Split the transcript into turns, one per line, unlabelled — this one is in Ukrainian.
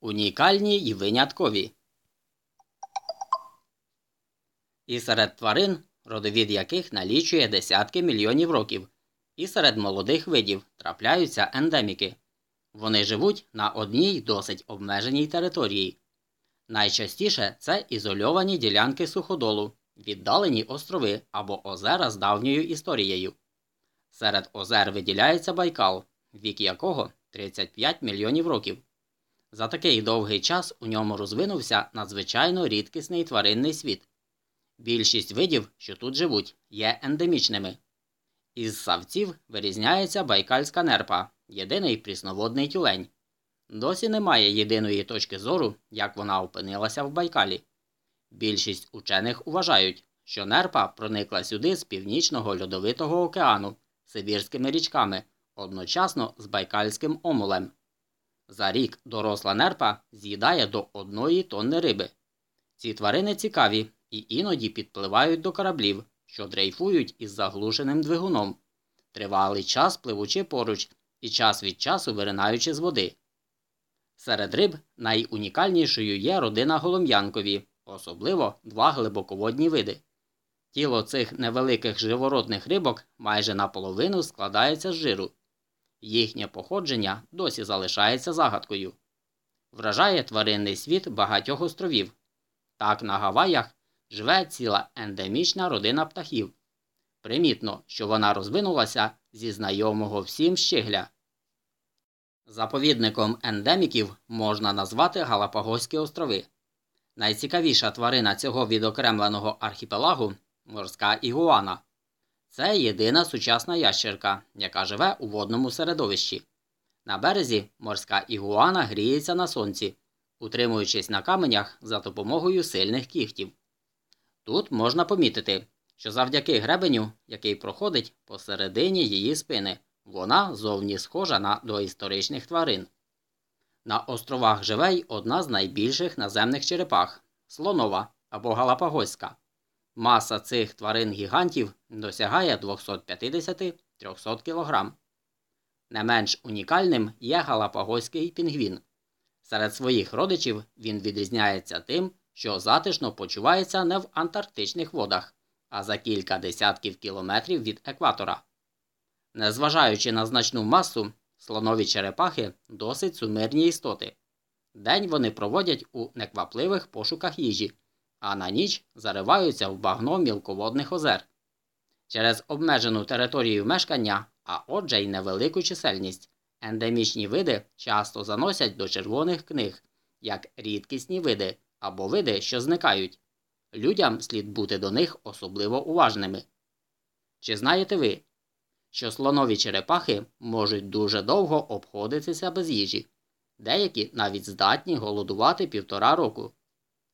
Унікальні й виняткові. І серед тварин, родовід яких налічує десятки мільйонів років, і серед молодих видів трапляються ендеміки. Вони живуть на одній досить обмеженій території. Найчастіше це ізольовані ділянки суходолу, віддалені острови або озера з давньою історією. Серед озер виділяється Байкал, вік якого 35 мільйонів років. За такий довгий час у ньому розвинувся надзвичайно рідкісний тваринний світ. Більшість видів, що тут живуть, є ендемічними. Із савців вирізняється байкальська нерпа, єдиний прісноводний тюлень. Досі немає єдиної точки зору, як вона опинилася в Байкалі. Більшість учених вважають, що нерпа проникла сюди з північного льодовитого океану Сибірськими річками, одночасно з байкальським омулем. За рік доросла нерпа з'їдає до одної тонни риби. Ці тварини цікаві і іноді підпливають до кораблів, що дрейфують із заглушеним двигуном, тривалий час пливучи поруч і час від часу виринаючи з води. Серед риб найунікальнішою є родина голом'янкові, особливо два глибоководні види. Тіло цих невеликих живородних рибок майже наполовину складається з жиру. Їхнє походження досі залишається загадкою. Вражає тваринний світ багатьох островів. Так на Гаваях живе ціла ендемічна родина птахів. Примітно, що вона розвинулася зі знайомого всім щегля. Заповідником ендеміків можна назвати Галапагоські острови. Найцікавіша тварина цього відокремленого архіпелагу морська ігуана. Це єдина сучасна ящерка, яка живе у водному середовищі. На березі морська ігуана гріється на сонці, утримуючись на каменях за допомогою сильних кігтів. Тут можна помітити, що завдяки гребеню, який проходить посередині її спини, вона зовні схожа на доісторичних тварин. На островах живе й одна з найбільших наземних черепах слонова або галапагоська. Маса цих тварин гігантів досягає 250-300 кг. Не менш унікальним є галапагоський пінгвін. Серед своїх родичів він відрізняється тим, що затишно почувається не в антарктичних водах, а за кілька десятків кілометрів від екватора. Незважаючи на значну масу, слонові черепахи досить сумирні істоти. День вони проводять у неквапливих пошуках їжі, а на ніч зариваються в багно мілководних озер. Через обмежену територію мешкання, а отже й невелику чисельність, ендемічні види часто заносять до червоних книг як рідкісні види або види, що зникають. Людям слід бути до них особливо уважними. Чи знаєте ви, що слонові черепахи можуть дуже довго обходитися без їжі, деякі навіть здатні голодувати півтора року.